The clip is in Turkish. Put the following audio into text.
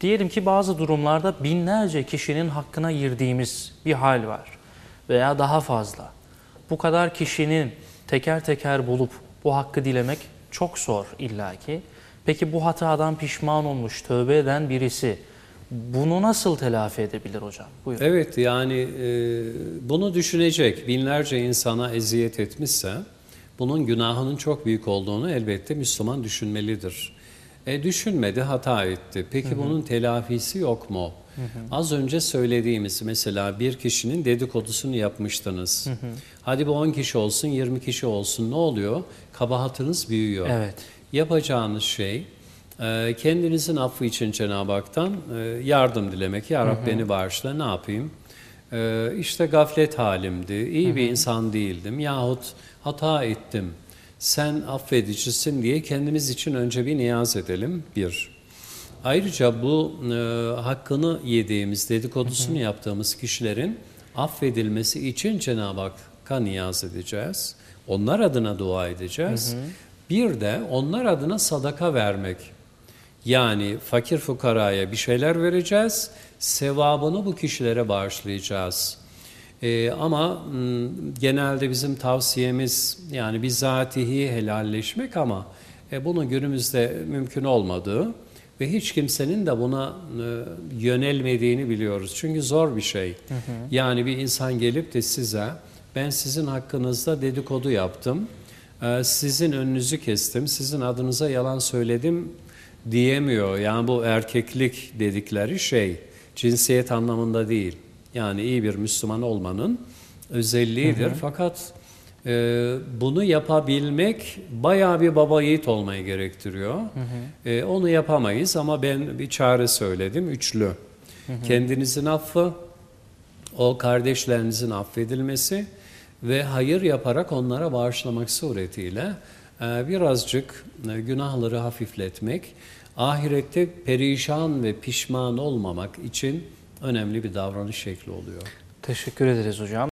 Diyelim ki bazı durumlarda binlerce kişinin hakkına girdiğimiz bir hal var veya daha fazla. Bu kadar kişinin teker teker bulup bu hakkı dilemek çok zor illaki. Peki bu hatadan pişman olmuş, tövbe eden birisi bunu nasıl telafi edebilir hocam? Buyurun. Evet yani e, bunu düşünecek binlerce insana eziyet etmişse bunun günahının çok büyük olduğunu elbette Müslüman düşünmelidir. E, düşünmedi, hata etti. Peki bunun telafisi yok mu? Az önce söylediğimiz mesela bir kişinin dedikodusunu yapmıştınız. Hadi bu 10 kişi olsun, 20 kişi olsun ne oluyor? Kabahatınız büyüyor. Evet. Yapacağınız şey e, kendinizin affı için Cenab-ı Hak'tan e, yardım dilemek. Ya Rab beni bağışla ne yapayım? E, işte gaflet halimdi, iyi bir insan değildim yahut hata ettim. Sen affedicisin diye kendimiz için önce bir niyaz edelim. Bir. Ayrıca bu e, hakkını yediğimiz, dedikodusunu yaptığımız kişilerin affedilmesi için Cenab-ı Hakk'a niyaz edeceğiz. Onlar adına dua edeceğiz. Bir de onlar adına sadaka vermek. Yani fakir fukaraya bir şeyler vereceğiz, sevabını bu kişilere bağışlayacağız. Ee, ama m, genelde bizim tavsiyemiz yani bizatihi helalleşmek ama e, bunun günümüzde mümkün olmadığı ve hiç kimsenin de buna e, yönelmediğini biliyoruz. Çünkü zor bir şey. Yani bir insan gelip de size ben sizin hakkınızda dedikodu yaptım, e, sizin önünüzü kestim, sizin adınıza yalan söyledim diyemiyor. Yani bu erkeklik dedikleri şey cinsiyet anlamında değil. Yani iyi bir Müslüman olmanın özelliğidir. Fakat e, bunu yapabilmek bayağı bir baba yiğit olmayı gerektiriyor. E, onu yapamayız ama ben bir çare söyledim. Üçlü. Kendinizin affı, o kardeşlerinizin affedilmesi ve hayır yaparak onlara bağışlamak suretiyle e, birazcık e, günahları hafifletmek, ahirette perişan ve pişman olmamak için önemli bir davranış şekli oluyor. Teşekkür ederiz hocam.